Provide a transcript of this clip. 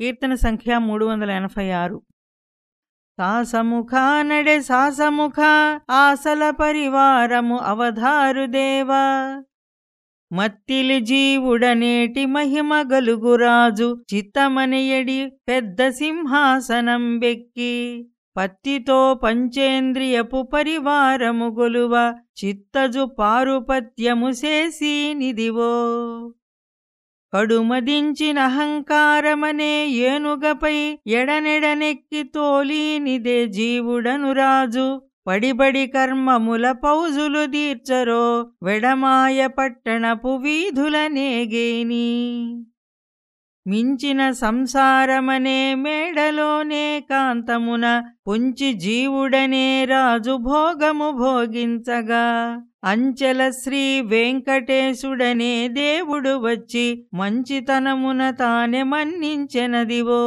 కీర్తన సంఖ్య మూడు వందల ఎనభై ఆరు. సాసముఖ నడే సాసముఖ ఆసల పరివారము అవధారు దేవా. మత్తిలి జీవుడనేటి మహిమ గలుగురాజు చిత్తమనియడి పెద్ద సింహాసనం బెక్కి. పత్తితో పంచేంద్రియపు పరివారము గొలువ చిత్తజు పారుపత్యము చేసి నిదివో. కడుమదించిన అహంకారమనే ఏనుగపై ఎడనెడనెక్కి తోలీనిదే జీవుడను రాజు. పడిబడి కర్మముల పౌజులు దీర్చరో వెడమాయ పట్టణపు వీధులనేగేని. మించిన సంసారమనే మేడలోనే కాంతమున పుంచి జీవుడనే రాజు భోగము భోగించగా. అంచెల శ్రీ వెంకటేశుడనే దేవుడు వచ్చి మంచితనమున తానే మన్నించెనదివో.